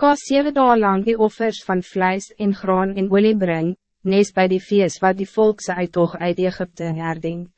Ka 7 dagen lang die offers van vlees en graan en olie breng, nes bij die feest wat die volkse uittocht uit Egypte herdenkt.